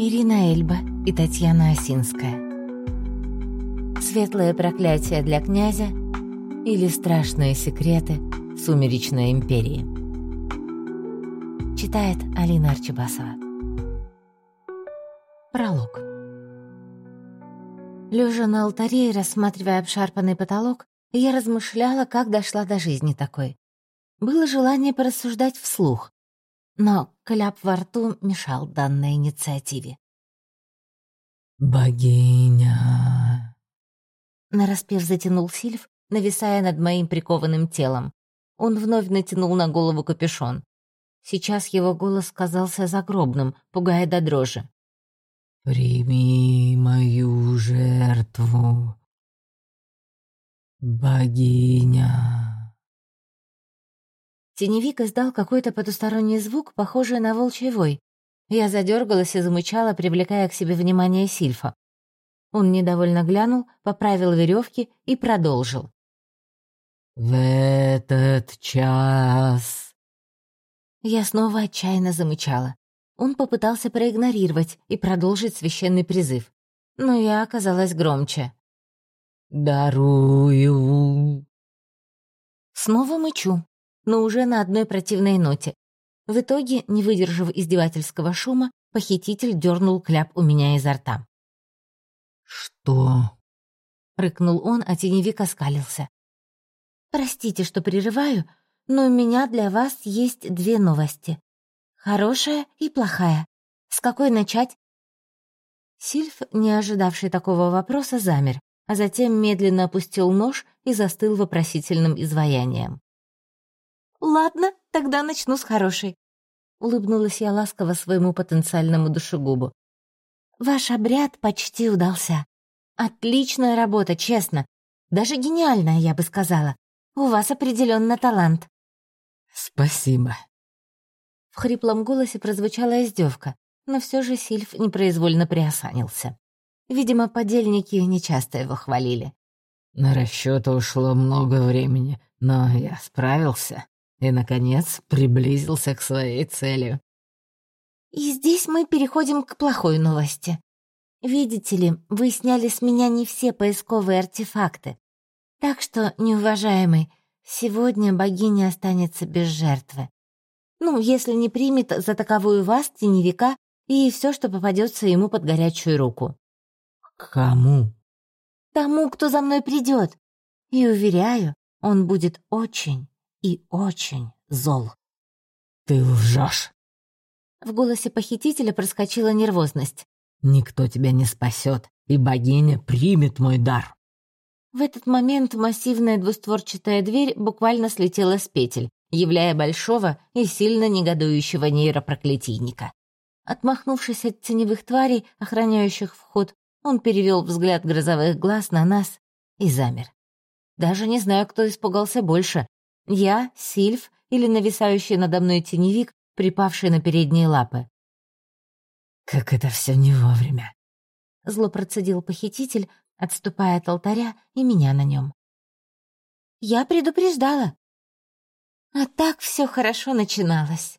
Ирина Эльба и Татьяна Осинская. Светлое проклятие для князя или страшные секреты Сумеречной империи. Читает Алина Арчибасова. Пролог. Лежа на алтаре и рассматривая обшарпанный потолок, я размышляла, как дошла до жизни такой. Было желание порассуждать вслух, но кляп во рту мешал данной инициативе. «Богиня!» Нараспев затянул Сильв, нависая над моим прикованным телом. Он вновь натянул на голову капюшон. Сейчас его голос казался загробным, пугая до дрожи. «Прими мою жертву, богиня!» Теневик издал какой-то потусторонний звук, похожий на волчий вой. Я задергалась и замычала, привлекая к себе внимание Сильфа. Он недовольно глянул, поправил веревки и продолжил. «В этот час...» Я снова отчаянно замычала. Он попытался проигнорировать и продолжить священный призыв. Но я оказалась громче. «Дарую...» Снова мычу, но уже на одной противной ноте. В итоге, не выдержав издевательского шума, похититель дернул кляп у меня изо рта. «Что?» — рыкнул он, а теневик оскалился. «Простите, что прерываю, но у меня для вас есть две новости. Хорошая и плохая. С какой начать?» Сильф, не ожидавший такого вопроса, замер, а затем медленно опустил нож и застыл вопросительным изваянием. «Ладно, тогда начну с хорошей», — улыбнулась я ласково своему потенциальному душегубу. «Ваш обряд почти удался. Отличная работа, честно. Даже гениальная, я бы сказала. У вас определенно талант». «Спасибо». В хриплом голосе прозвучала издевка, но все же Сильф непроизвольно приосанился. Видимо, подельники нечасто его хвалили. «На расчёты ушло много времени, но я справился» и, наконец, приблизился к своей цели. И здесь мы переходим к плохой новости. Видите ли, вы сняли с меня не все поисковые артефакты. Так что, неуважаемый, сегодня богиня останется без жертвы. Ну, если не примет за таковую вас, теневика, и все, что попадется ему под горячую руку. Кому? Тому, кто за мной придет. И уверяю, он будет очень, и очень зол. «Ты лжешь!» В голосе похитителя проскочила нервозность. «Никто тебя не спасет, и богиня примет мой дар!» В этот момент массивная двустворчатая дверь буквально слетела с петель, являя большого и сильно негодующего нейропроклятийника. Отмахнувшись от теневых тварей, охраняющих вход, он перевел взгляд грозовых глаз на нас и замер. Даже не знаю, кто испугался больше, я, Сильф или нависающий надо мной теневик, припавший на передние лапы. «Как это все не вовремя!» Зло процедил похититель, отступая от алтаря и меня на нем. «Я предупреждала!» А так все хорошо начиналось.